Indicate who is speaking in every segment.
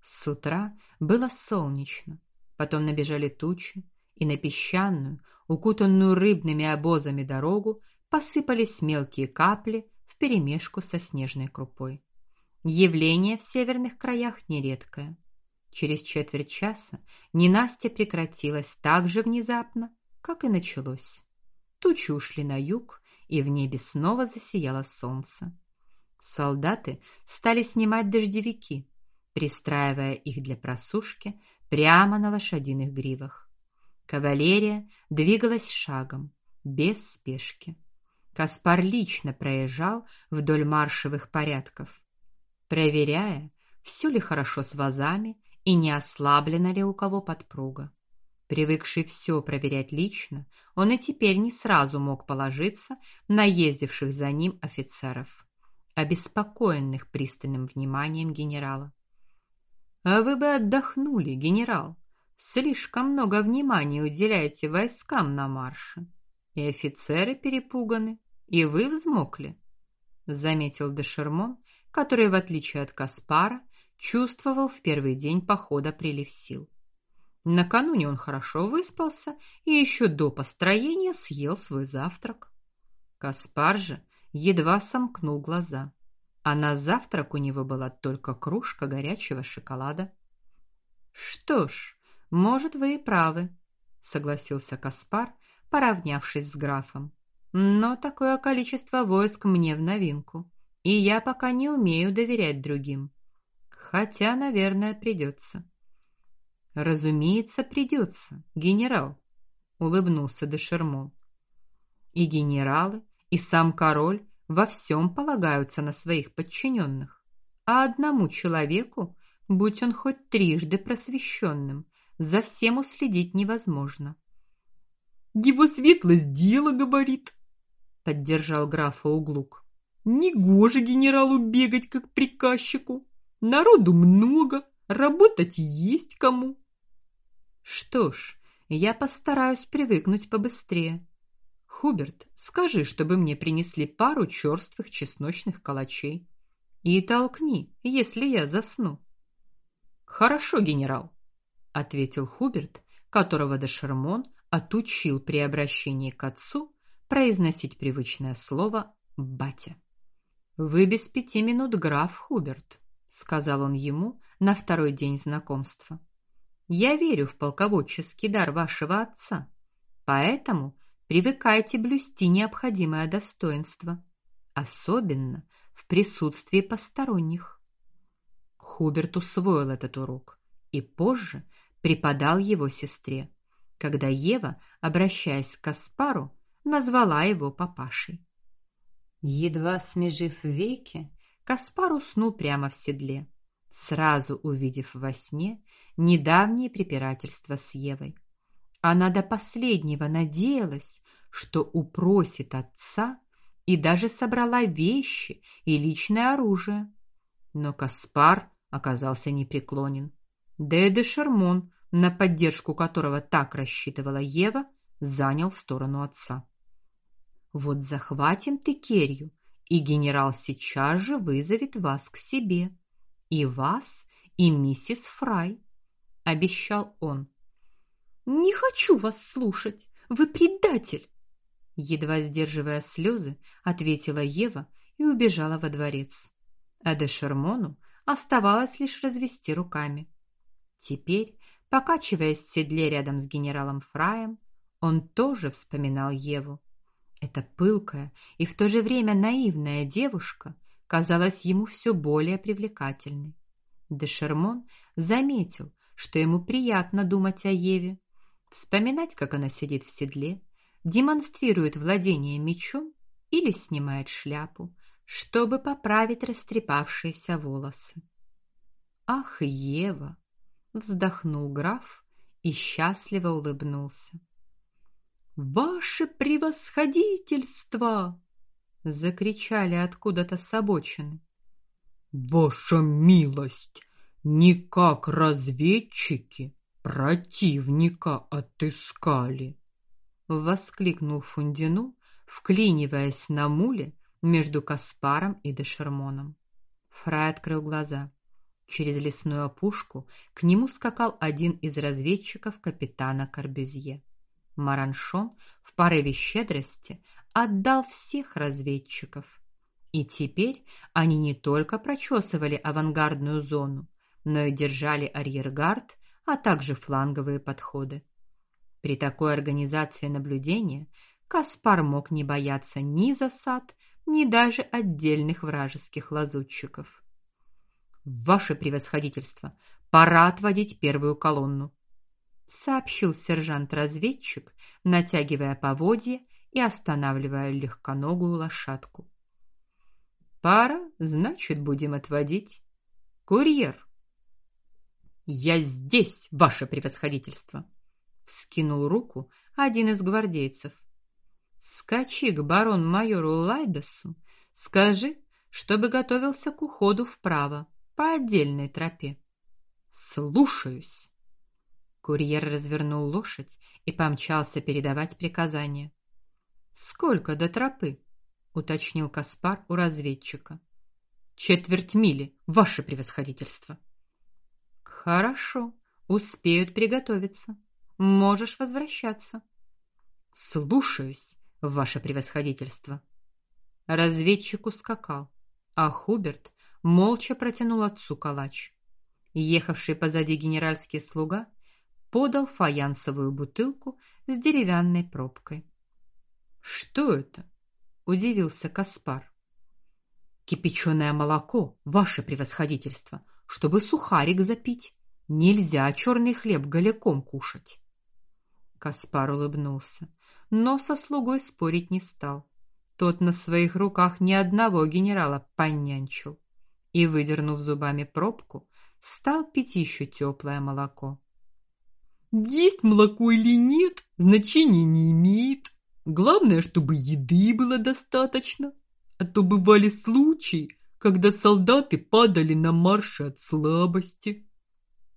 Speaker 1: С утра было солнечно, потом набежали тучи, и на песчаную, укутанную рыбными обозами дорогу посыпались мелкие капли вперемешку со снежной крупой. Явление в северных краях нередкое. Через четверть часа ненастье прекратилось так же внезапно, как и началось. Тучи ушли на юг, и в небе снова засияло солнце. Солдаты стали снимать дождевики, пристраивая их для просушки прямо на лошадиных гривах. Кавалерия двигалась шагом, без спешки. Каспар лично проезжал вдоль маршевых порядков, проверяя, все ли хорошо с вазами и не ослаблена ли у кого подпруга. Привыкший все проверять лично, он и теперь не сразу мог положиться на ездивших за ним офицеров, обеспокоенных пристальным вниманием генерала. А вы бы отдохнули, генерал. Слишком много внимания уделяете войскам на марше. И офицеры перепуганы, и вы взмокли, заметил де Шермон, который в отличие от Каспара чувствовал в первый день похода прилив сил. Накануне он хорошо выспался и еще до построения съел свой завтрак. Каспар же едва сомкнул глаза, а на завтрак у него была только кружка горячего шоколада. Что ж, может, вы и правы, согласился Каспар, поравнявшись с графом. Но такое количество войск мне в новинку, и я пока не умею доверять другим. Хотя, наверное, придется. Разумеется, придется, генерал, улыбнулся де Шермон. И генералы, и сам король во всем полагаются на своих подчиненных, а одному человеку, будь он хоть трижды просвещенным, за всем уследить невозможно.
Speaker 2: Его светлость дело говорит, поддержал графа Углук. Негоже генералу бегать как приказчику. Народу много, работать есть кому.
Speaker 1: Что ж, я постараюсь привыкнуть побыстрее. Хуберт, скажи, чтобы мне принесли пару черствых чесночных калачей и толкни, если я засну. Хорошо, генерал, ответил Хуберт, которого де Шермон отучил при обращении к отцу произносить привычное слово батя. Вы без пяти минут граф Хуберт, сказал он ему на второй день знакомства. Я верю в полководческий дар вашего отца, поэтому привыкайте блюсти необходимое достоинство, особенно в присутствии посторонних. Хуберт усвоил этот урок и позже преподал его сестре, когда Ева, обращаясь к Каспару, назвала его папашей. Едва смежив веки, Каспар уснул прямо в седле сразу увидев во сне недавнее препирательство с Евой. Она до последнего надеялась, что упросит отца и даже собрала вещи и личное оружие. Но Каспар оказался непреклонен. Да и де Шермон, на поддержку которого так рассчитывала Ева, занял сторону отца. Вот захватим Текерью, и генерал сейчас же вызовет вас к себе и вас, и миссис Фрай, обещал он.
Speaker 2: Не хочу вас слушать. Вы предатель,
Speaker 1: едва сдерживая слезы, ответила Ева и убежала во дворец. А де Шермону оставалось лишь развести руками. Теперь, покачиваясь в седле рядом с генералом Фраем, он тоже вспоминал Еву. Эта пылкая и в то же время наивная девушка казалась ему все более привлекательной. Де Шермон заметил, что ему приятно думать о Еве, вспоминать, как она сидит в седле, демонстрирует владение мечом или снимает шляпу, чтобы поправить растрепавшиеся волосы. Ах, Ева, вздохнул граф и счастливо улыбнулся.
Speaker 2: Ваше превосходительство,
Speaker 1: закричали откуда-то с обочины.
Speaker 3: Ваша милость, никак разведчики противника отыскали,
Speaker 1: воскликнул Фундину, вклиниваясь на муле между Каспаром и Дешермоном. Фрай открыл глаза. Через лесную опушку к нему скакал один из разведчиков капитана Карбюзье. Мараншон в порыве щедрости отдал всех разведчиков. И теперь они не только прочесывали авангардную зону, но и держали арьергард, а также фланговые подходы. При такой организации наблюдения Каспар мог не бояться ни засад, ни даже отдельных вражеских лазутчиков. Ваше превосходительство, пора отводить первую колонну, сообщил сержант-разведчик, натягивая поводья и останавливая легконогую лошадку. Пара, значит, будем отводить. Курьер. Я здесь, ваше превосходительство, вскинул руку один из гвардейцев. Скачи к барон-майору Лайдасу, скажи, чтобы готовился к уходу вправо по отдельной тропе. Слушаюсь. Курьер развернул лошадь и помчался передавать приказания. Сколько до тропы? уточнил Каспар у разведчика. Четверть мили, ваше превосходительство. Хорошо, успеют приготовиться. Можешь возвращаться. Слушаюсь, ваше превосходительство. Разведчик ускакал, а Хуберт молча протянул отцу калач. Ехавший позади генеральский слуга подал фаянсовую бутылку с деревянной пробкой. Что это? удивился Каспар. Кипяченое молоко, ваше превосходительство, чтобы сухарик запить. Нельзя черный хлеб голяком кушать. Каспар улыбнулся, но со слугой спорить не стал. Тот на своих руках ни одного генерала понянчил и, выдернув зубами пробку, стал пить еще теплое молоко.
Speaker 3: Есть молоко или нет, значения не имеет. Главное, чтобы еды было достаточно, а то бывали случаи, когда солдаты падали на марше от слабости,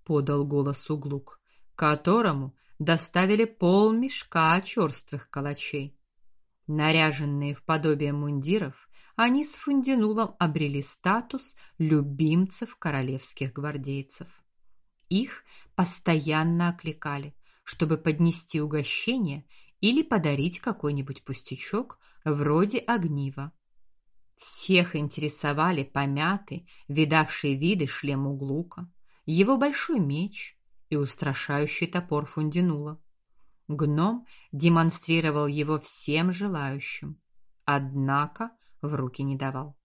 Speaker 3: подал голос Углук, которому доставили полмешка черствых калачей. Наряженные в подобие мундиров, они с Фундинулом обрели статус любимцев королевских гвардейцев. Их постоянно окликали, чтобы поднести угощение или подарить какой-нибудь пустячок вроде огнива. Всех интересовали помятый, видавший виды шлем Углука, его большой меч и устрашающий топор Фундинула. Гном демонстрировал его всем желающим, однако в руки не давал.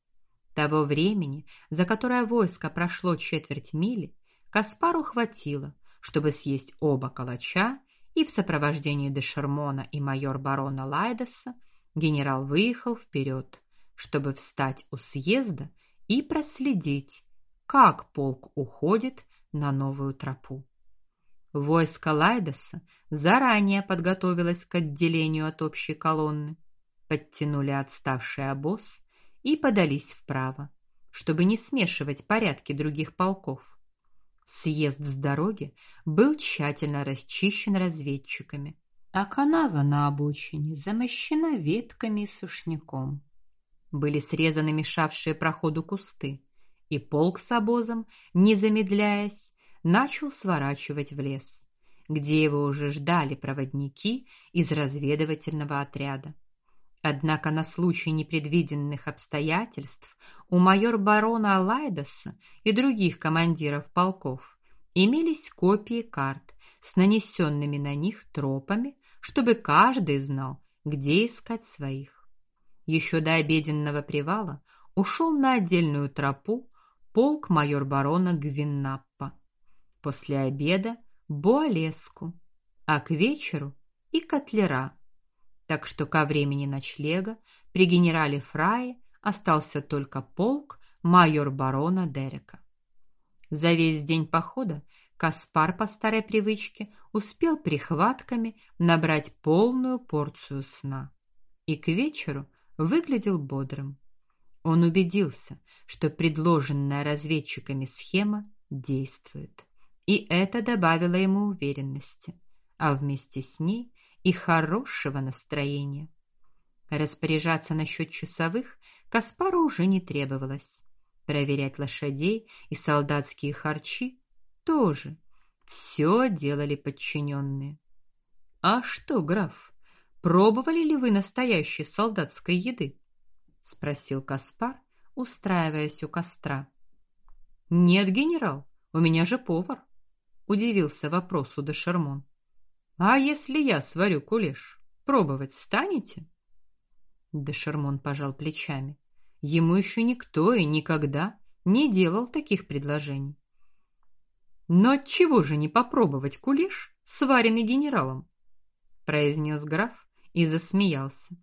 Speaker 3: Того времени, за которое войско прошло четверть мили, Каспару хватило, чтобы съесть оба калача, и в сопровождении де Шермона и майор барона Лайдеса генерал выехал вперед, чтобы встать у съезда и проследить, как полк уходит на новую тропу. Войско Лайдеса заранее подготовилось к отделению от общей колонны, подтянули отставший обоз и подались вправо, чтобы не смешивать порядки других полков. Съезд с дороги был тщательно расчищен разведчиками, а канава на обочине замощена ветками и сушняком. Были срезаны мешавшие проходу кусты, и полк с обозом, не замедляясь, начал сворачивать в лес, где его уже ждали проводники из разведывательного отряда. Однако на случай непредвиденных обстоятельств у майор барона Лайдаса и других командиров полков имелись копии карт с нанесенными на них тропами, чтобы каждый знал, где искать своих. Еще до обеденного привала ушел на отдельную тропу полк майор барона Гвиннаппа. После обеда Буалеску, а к вечеру и Котлера так что ко времени ночлега при генерале Фрае остался только полк майор барона Дерека. За весь день похода Каспар по старой привычке успел прихватками набрать полную порцию сна и к вечеру выглядел бодрым. Он убедился, что предложенная разведчиками схема действует, и это добавило ему уверенности, а вместе с ней и хорошего настроения. Распоряжаться насчет часовых Каспару уже не требовалось.
Speaker 1: Проверять лошадей и солдатские харчи тоже. Все делали подчиненные. А что, граф, пробовали ли вы настоящей солдатской еды? спросил Каспар, устраиваясь у костра. Нет, генерал, у меня же повар, удивился вопросу де Шермон. А если я сварю кулеш, пробовать станете? Де Шермон пожал плечами. Ему еще никто и никогда не делал таких предложений. Но чего же не попробовать кулеш, сваренный генералом? произнес граф и засмеялся.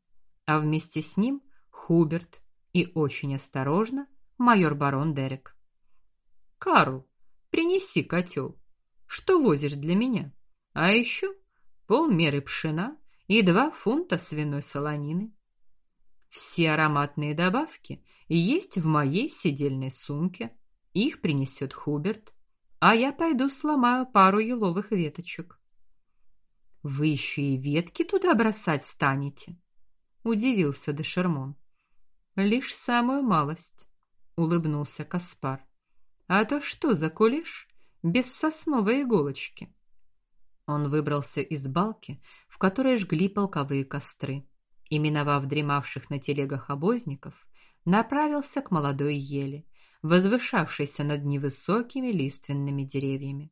Speaker 1: А вместе с ним Хуберт и очень осторожно майор барон Дерек. Карл, принеси котел. Что возишь для меня? А еще полмеры пшена и два фунта свиной солонины. Все ароматные добавки есть в моей сидельной сумке. Их принесет Хуберт, а я пойду сломаю пару еловых веточек. Вы еще и ветки туда бросать станете? удивился де Шермон. Лишь самую малость, улыбнулся Каспар. А то что за кулеш без сосновой иголочки? Он выбрался из балки, в которой жгли полковые костры, и миновав дремавших на телегах обозников, направился к молодой ели, возвышавшейся над невысокими лиственными деревьями.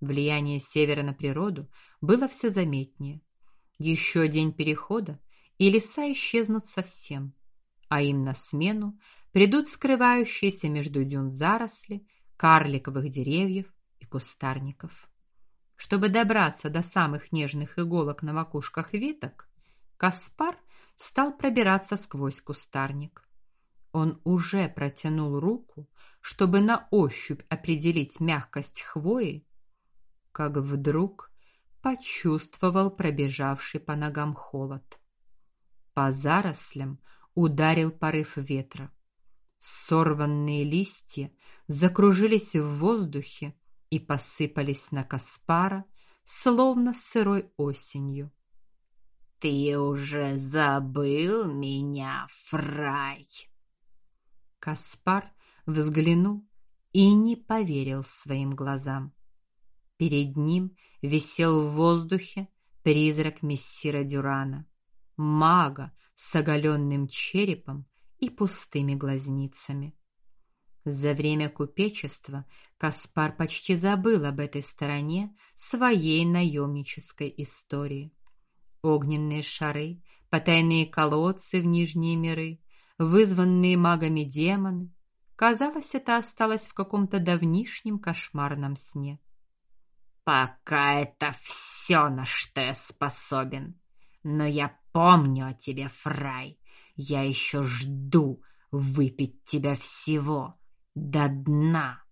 Speaker 1: Влияние севера на природу было все заметнее. Еще день перехода, и леса исчезнут совсем, а им на смену придут скрывающиеся между дюн заросли карликовых деревьев и кустарников. Чтобы добраться до самых нежных иголок на макушках веток, Каспар стал пробираться сквозь кустарник. Он уже протянул руку, чтобы на ощупь определить мягкость хвои, как вдруг почувствовал пробежавший по ногам холод. По зарослям ударил порыв ветра. Сорванные листья закружились в воздухе и посыпались на Каспара, словно сырой осенью. Ты уже забыл меня, Фрай. Каспар взглянул и не поверил своим глазам. Перед ним висел в воздухе призрак мессира Дюрана, мага с оголенным черепом и пустыми глазницами. За время купечества Каспар почти забыл об этой стороне своей наемнической истории огненные шары, потайные колодцы в нижние миры, вызванные магами демоны. Казалось, это осталось в каком-то давнишнем кошмарном сне. Пока это все, на что я способен. Но я помню о тебе, Фрай. Я еще жду выпить тебя всего до дна.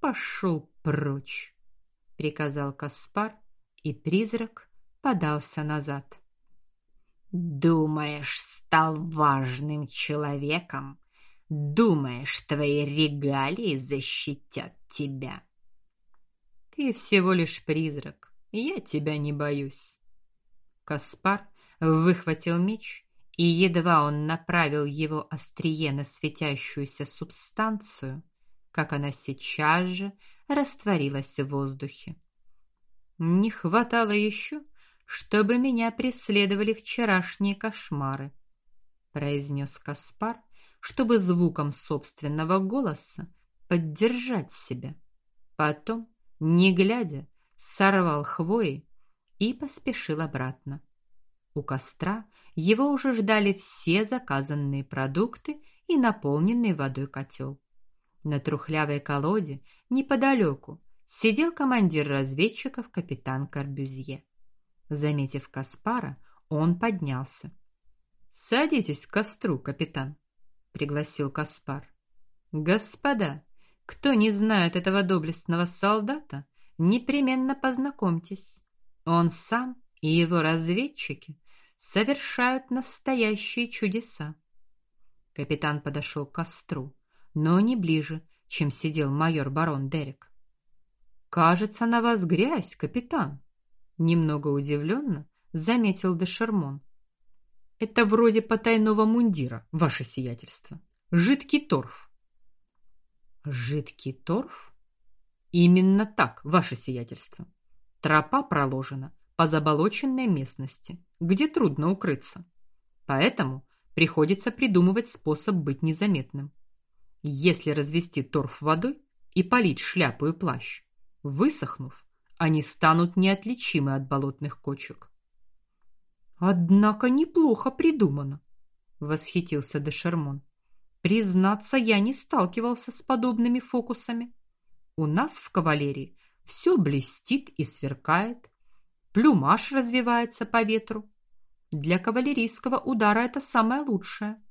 Speaker 1: Пошел прочь, приказал Каспар, и призрак подался назад. Думаешь, стал важным человеком? Думаешь, твои регалии защитят тебя? Ты всего лишь призрак, я тебя не боюсь. Каспар выхватил меч, и едва он направил его острие на светящуюся субстанцию, как она сейчас же растворилась в воздухе. Не хватало еще, чтобы меня преследовали вчерашние кошмары, произнес Каспар, чтобы звуком собственного голоса поддержать себя. Потом, не глядя, сорвал хвои и поспешил обратно. У костра его уже ждали все заказанные продукты и наполненный водой котел. На трухлявой колоде неподалеку сидел командир разведчиков капитан Карбюзье. Заметив Каспара, он поднялся. Садитесь к костру, капитан, пригласил Каспар. Господа, кто не знает этого доблестного солдата, непременно познакомьтесь. Он сам и его разведчики совершают настоящие чудеса. Капитан подошел к костру, но не ближе, чем сидел майор барон Дерек. Кажется, на вас грязь, капитан, немного удивленно заметил де Шермон. Это вроде потайного мундира, ваше сиятельство. Жидкий торф, Жидкий торф? Именно так, ваше сиятельство. Тропа проложена по заболоченной местности, где трудно укрыться. Поэтому приходится придумывать способ быть незаметным. Если развести торф водой и полить шляпу и плащ, высохнув, они станут неотличимы от болотных кочек.
Speaker 2: Однако неплохо придумано, восхитился де Шермон. Признаться, я не сталкивался с подобными фокусами. У нас в кавалерии все блестит и сверкает, плюмаж развивается по ветру. Для кавалерийского удара это самое лучшее.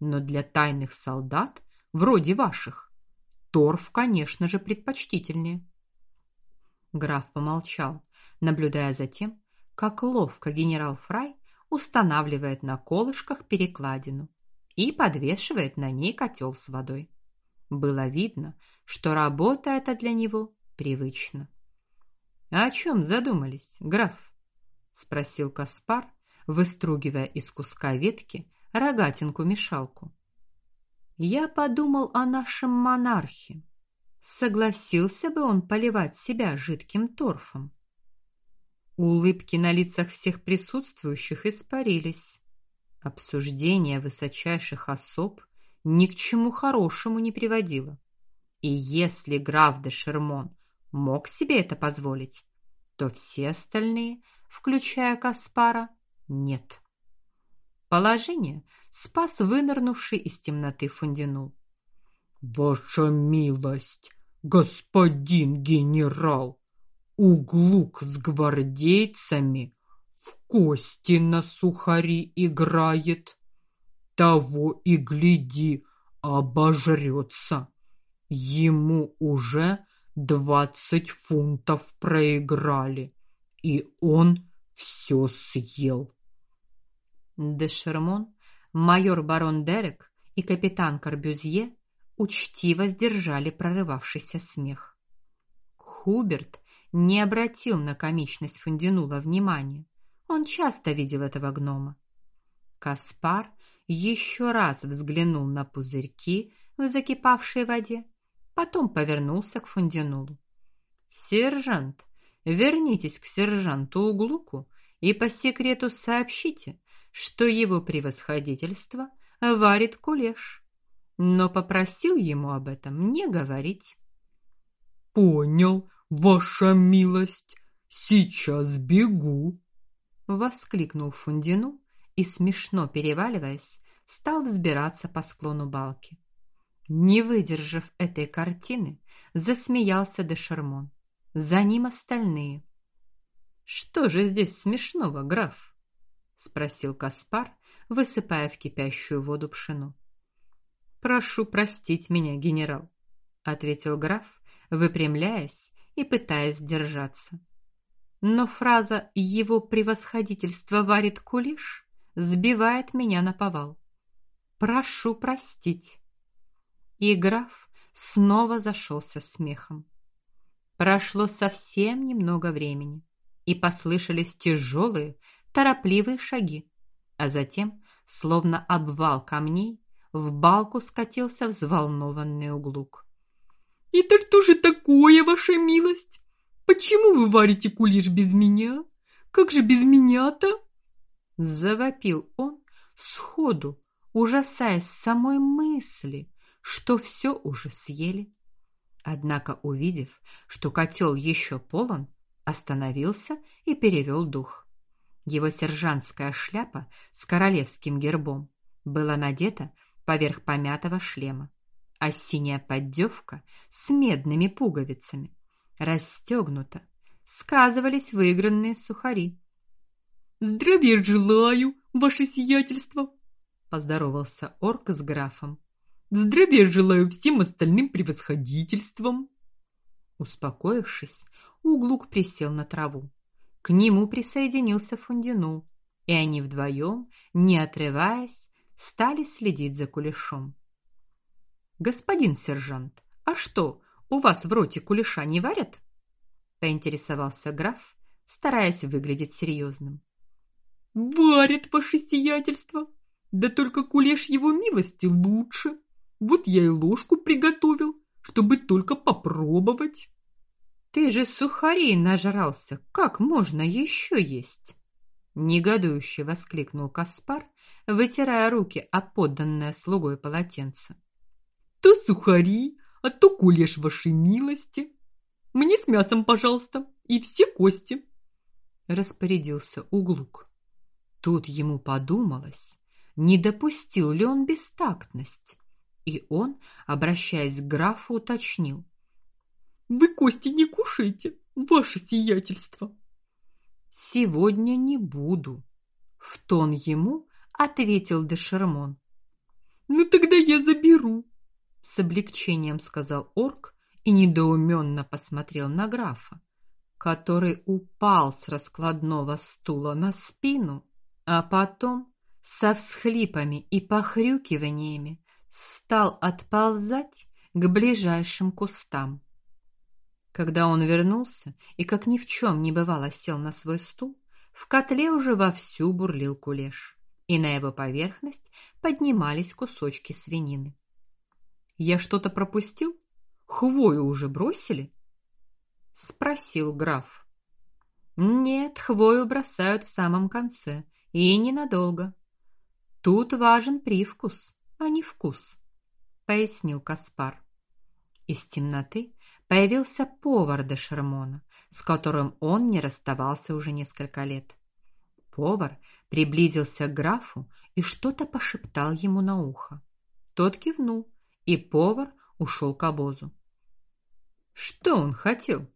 Speaker 2: Но для тайных солдат, вроде ваших, торф, конечно же, предпочтительнее. Граф помолчал, наблюдая за тем, как ловко генерал Фрай устанавливает на колышках перекладину и подвешивает на ней котел с водой. Было видно, что работа эта для него привычна. "А о чем задумались, граф?" спросил Каспар, выстругивая из куска ветки рогатинку-мешалку. Я подумал о нашем монархе. Согласился бы он поливать себя жидким торфом? Улыбки на лицах всех присутствующих испарились. Обсуждение высочайших особ ни к чему хорошему не приводило. И если граф де Шермон мог себе это позволить, то все остальные, включая Каспара, нет. Положение спас вынырнувший из темноты Фундинул.
Speaker 3: Ваша милость, господин генерал, углук с гвардейцами в кости на сухари играет. Того и гляди, обожрется. Ему уже двадцать фунтов проиграли, и он все съел.
Speaker 1: Де Шермон, майор барон Дерек и капитан Карбюзье учтиво сдержали прорывавшийся смех. Хуберт не обратил на комичность Фундинула внимания. Он часто видел этого гнома. Каспар еще раз взглянул на пузырьки в закипавшей воде, потом повернулся к Фундинулу. Сержант, вернитесь к сержанту Углуку и по секрету сообщите, что его превосходительство варит кулеш, но попросил ему об этом не говорить.
Speaker 3: Понял, ваша милость. Сейчас бегу,
Speaker 1: воскликнул Фундину и смешно переваливаясь, стал взбираться по склону балки. Не выдержав этой картины, засмеялся де Шермон. За ним остальные. Что же здесь смешного, граф? спросил Каспар, высыпая в кипящую воду пшено. Прошу простить меня, генерал, ответил граф, выпрямляясь и пытаясь держаться. Но фраза его превосходительство варит кулиш сбивает меня на повал. Прошу простить. И граф снова зашелся смехом. Прошло совсем немного времени, и послышались тяжелые, торопливые шаги, а затем, словно обвал камней, в балку скатился взволнованный углук.
Speaker 3: "Это что же такое, ваша милость? Почему вы варите кулиш без меня? Как же без меня-то?"
Speaker 1: завопил он сходу, ужасаясь самой мысли, что все уже съели. Однако, увидев, что котел еще полон, остановился и перевел дух. Его сержантская шляпа с королевским гербом была надета поверх помятого шлема, а синяя поддевка с медными пуговицами расстегнута. Сказывались выигранные сухари.
Speaker 3: Здравия желаю, ваше сиятельство,
Speaker 1: поздоровался орк с графом.
Speaker 3: Здравия желаю всем остальным превосходительствам.
Speaker 1: Успокоившись, Углук присел на траву. К нему присоединился Фундину, и они вдвоем, не отрываясь, стали следить за кулешом. Господин сержант, а что, у вас в роте кулеша не варят? поинтересовался граф, стараясь выглядеть серьезным.
Speaker 3: Варят, ваше сиятельство. Да только кулеш его милости лучше. Вот я и ложку приготовил, чтобы только попробовать.
Speaker 2: Ты же сухарей нажрался, как можно еще есть? негодующе воскликнул Каспар, вытирая руки о подданное слугой полотенце.
Speaker 3: То сухари, а то кулеш вашей милости. Мне с мясом, пожалуйста, и все кости,
Speaker 2: распорядился Углук. Тут ему подумалось, не допустил ли он бестактность, и он, обращаясь к графу, уточнил:
Speaker 3: "Вы кости не кушаете, ваше сиятельство?"
Speaker 2: "Сегодня не буду", в тон ему ответил де Шермон.
Speaker 3: "Ну тогда я заберу",
Speaker 2: с облегчением сказал орк и недоуменно посмотрел на графа, который упал с раскладного стула на спину, а потом со всхлипами и похрюкиваниями стал отползать к ближайшим кустам. Когда он вернулся и как ни в чем не бывало сел на свой стул, в котле уже вовсю бурлил кулеш, и на его поверхность поднимались кусочки свинины. Я что-то пропустил? Хвою уже бросили? спросил граф. Нет, хвою бросают в самом конце, и ненадолго. Тут важен привкус, а не вкус, пояснил Каспар. Из темноты появился повар де Шермона, с которым он не расставался уже несколько лет. Повар приблизился к графу и что-то пошептал ему на ухо. Тот кивнул, и повар ушел к обозу. Что он хотел?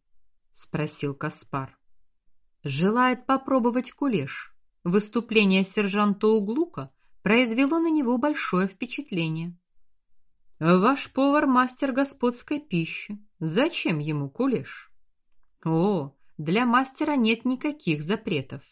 Speaker 2: спросил Каспар. Желает попробовать кулеш. Выступление сержанта Углука произвело на него большое впечатление. Ваш повар мастер господской пищи. Зачем ему кулеш? О, для мастера нет никаких запретов.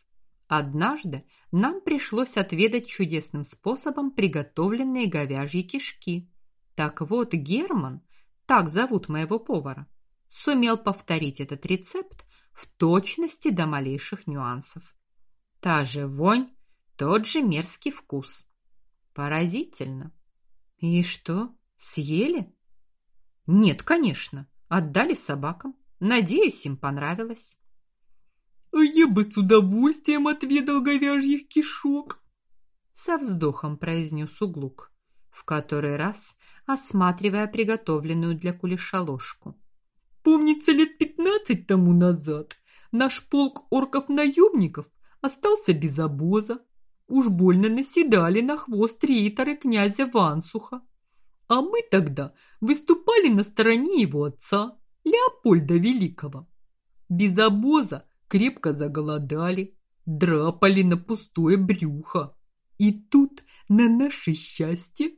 Speaker 2: Однажды нам пришлось отведать чудесным способом приготовленные говяжьи кишки. Так вот, Герман, так зовут моего повара, сумел повторить этот рецепт в точности до малейших нюансов. Та же вонь, тот же мерзкий вкус. Поразительно. И что? Съели? Нет, конечно, отдали собакам. Надеюсь, им понравилось.
Speaker 3: А я бы с удовольствием отведал говяжьих кишок,
Speaker 2: со вздохом произнес Углук, в который раз осматривая приготовленную для кулеша ложку.
Speaker 3: Помнится, лет пятнадцать тому назад наш полк орков-наемников остался без обоза. Уж больно наседали на хвост рейтеры князя Вансуха. А мы тогда выступали на стороне его отца, Леопольда Великого. Без обоза крепко заголодали, драпали на пустое брюхо. И тут, на наше счастье,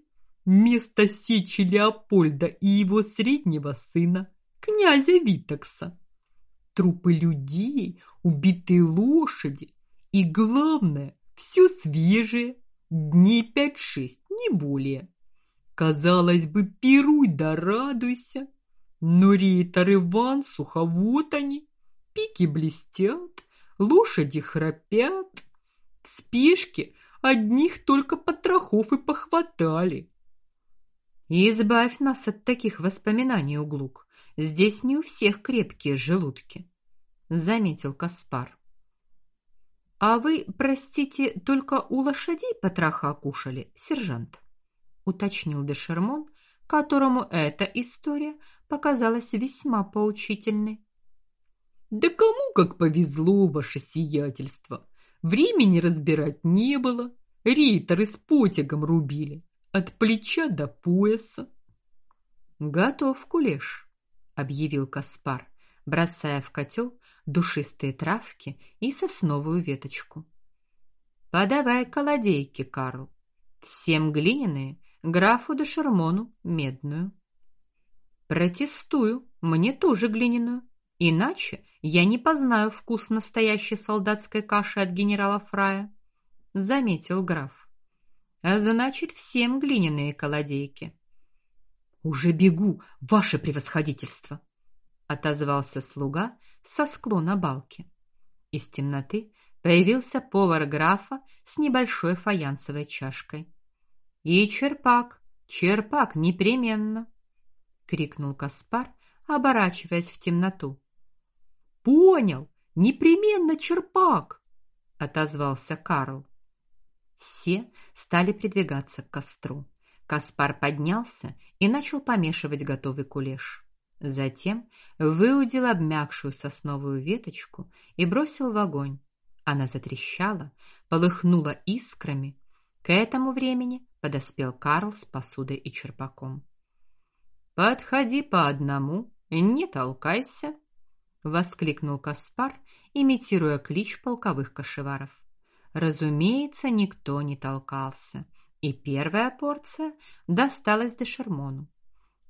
Speaker 3: вместо сечи Леопольда и его среднего сына, князя Витокса, трупы людей, убитые лошади и, главное, все свежее, дней пять-шесть, не более. Казалось бы, пируй да радуйся. Но рейтор Иван сухо, вот они, пики блестят, лошади храпят. В спешке одних только потрохов и похватали.
Speaker 2: Избавь нас от таких воспоминаний, Углук. Здесь не у всех крепкие желудки, заметил Каспар. А вы, простите, только у лошадей потроха кушали, сержант? уточнил де Шермон, которому эта история показалась весьма поучительной.
Speaker 3: Да кому как повезло, ваше сиятельство. Времени разбирать не было. Рейтеры с потягом рубили от плеча до пояса.
Speaker 2: Готов кулеш, объявил Каспар, бросая в котел душистые травки и сосновую веточку. Подавай колодейки, Карл. Всем глиняные графу де Шермону медную. Протестую, мне тоже глиняную, иначе я не познаю вкус настоящей солдатской каши от генерала Фрая, заметил граф. А значит, всем глиняные колодейки. Уже бегу, ваше превосходительство, отозвался слуга со склона балки. Из темноты появился повар графа с небольшой фаянсовой чашкой. И черпак, черпак непременно.
Speaker 1: крикнул Каспар, оборачиваясь в темноту.
Speaker 3: Понял, непременно черпак,
Speaker 1: отозвался Карл. Все стали придвигаться к костру. Каспар поднялся и начал помешивать готовый кулеш. Затем выудил обмякшую сосновую веточку и бросил в огонь. Она затрещала, полыхнула искрами. К этому времени подоспел Карл с посудой и черпаком. Подходи по одному, не толкайся, воскликнул Каспар, имитируя клич полковых кошеваров. Разумеется, никто не толкался, и первая порция досталась де Шермону.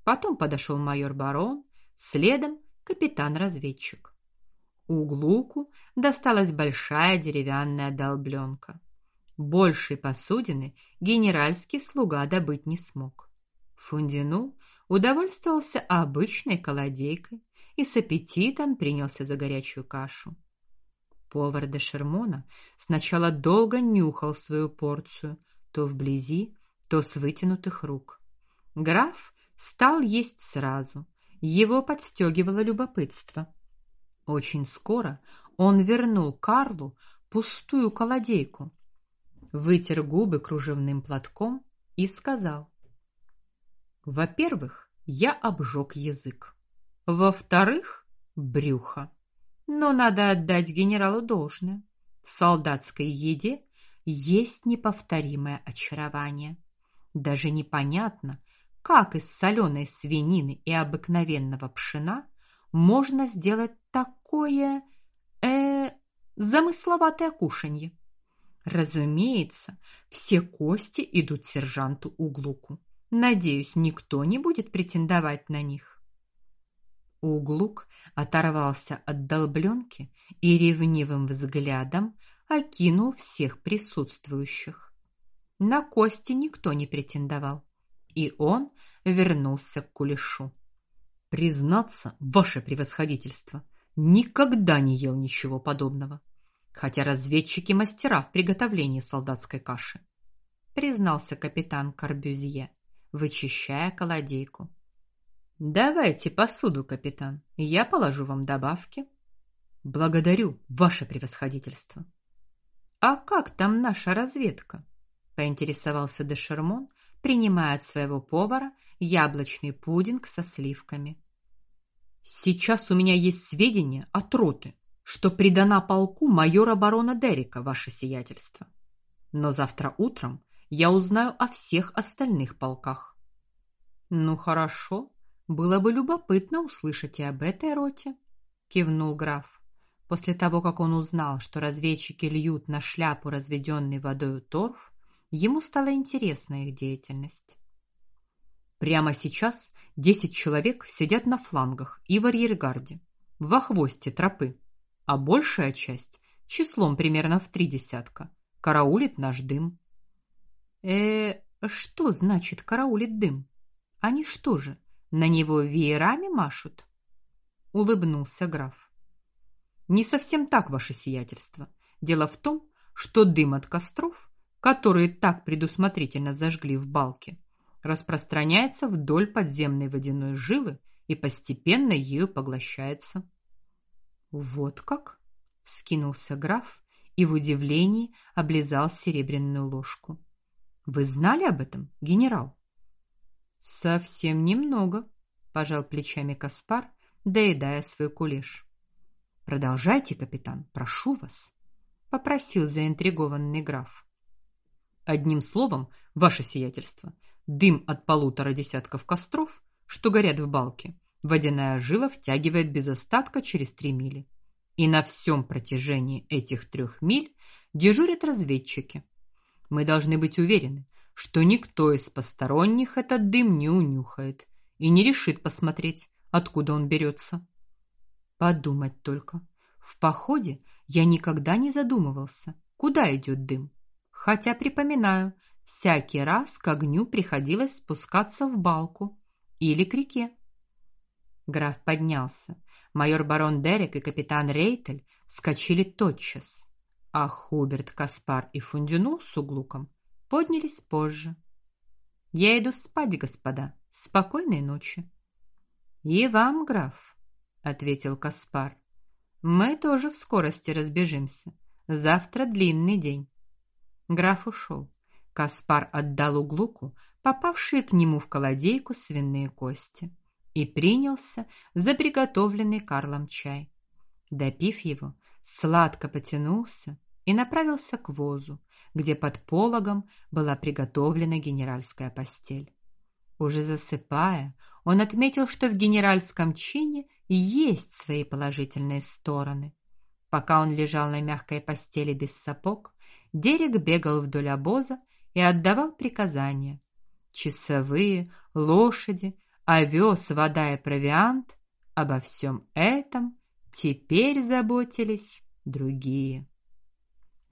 Speaker 1: Потом подошел майор Барон, следом капитан-разведчик. Углуку досталась большая деревянная долбленка. Большей посудины генеральский слуга добыть не смог. Фундину удовольствовался обычной колодейкой и с аппетитом принялся за горячую кашу. Повар де Шермона сначала долго нюхал свою порцию, то вблизи, то с вытянутых рук. Граф стал есть сразу. Его подстегивало любопытство. Очень скоро он вернул Карлу пустую колодейку, вытер губы кружевным платком и сказал: во-первых, я обжег язык. Во-вторых, брюхо. Но надо отдать генералу должное. В солдатской еде есть неповторимое очарование. Даже непонятно, как из соленой свинины и обыкновенного пшена можно сделать такое э замысловатое кушанье. Разумеется, все кости идут сержанту Углуку. Надеюсь, никто не будет претендовать на них. Углук оторвался от долбленки и ревнивым взглядом окинул всех присутствующих. На кости никто не претендовал, и он вернулся к кулешу.
Speaker 3: Признаться, ваше превосходительство, никогда не ел ничего подобного, хотя разведчики мастера в приготовлении солдатской каши,
Speaker 1: признался капитан Карбюзье вычищая колодейку. Давайте посуду, капитан. Я положу вам добавки.
Speaker 3: Благодарю, ваше превосходительство.
Speaker 1: А как там наша разведка? поинтересовался де Шермон, принимая от своего повара яблочный пудинг со сливками.
Speaker 3: Сейчас у меня есть сведения от роты, что придана полку майора барона Дерика, ваше сиятельство. Но завтра утром я узнаю о всех остальных полках.
Speaker 1: Ну хорошо, было бы любопытно услышать и об этой роте, кивнул граф. После того, как он узнал, что разведчики льют на шляпу разведенный водой торф, ему стала интересна их деятельность.
Speaker 3: Прямо сейчас десять человек сидят на флангах и в арьергарде, во хвосте тропы, а большая часть, числом примерно в три десятка, караулит наш дым.
Speaker 1: Э, что значит караулит дым? Они что же, на него веерами машут? улыбнулся граф.
Speaker 3: Не совсем так, ваше сиятельство. Дело в том, что дым от костров, которые так предусмотрительно зажгли в балке, распространяется вдоль подземной водяной жилы и постепенно ею поглощается.
Speaker 1: Вот как, вскинулся граф и в удивлении облизал серебряную ложку. Вы знали об этом, генерал?
Speaker 2: Совсем немного, пожал плечами Каспар, доедая свой кулеш.
Speaker 1: Продолжайте, капитан, прошу вас, попросил заинтригованный граф.
Speaker 3: Одним словом, ваше сиятельство, дым от полутора десятков костров, что горят в балке, водяная жила втягивает без остатка через три мили. И на всем протяжении этих трех миль дежурят разведчики, мы должны быть уверены, что никто из посторонних этот дым не унюхает и не решит посмотреть, откуда он берется.
Speaker 1: Подумать только. В походе я никогда не задумывался, куда идет дым. Хотя припоминаю, всякий раз к огню приходилось спускаться в балку или к реке. Граф поднялся. Майор барон Дерек и капитан Рейтель вскочили тотчас а Хуберт, Каспар и Фундюну с Углуком поднялись позже. Я иду спать, господа. Спокойной ночи. И вам, граф, ответил Каспар. Мы тоже в скорости разбежимся. Завтра длинный день. Граф ушел. Каспар отдал углуку попавшие к нему в колодейку свиные кости и принялся за приготовленный Карлом чай. Допив его, сладко потянулся и направился к возу, где под пологом была приготовлена генеральская постель. Уже засыпая, он отметил, что в генеральском чине есть свои положительные стороны. Пока он лежал на мягкой постели без сапог, Дерек бегал вдоль обоза и отдавал приказания. Часовые, лошади, овес, вода и провиант обо всем этом теперь заботились другие.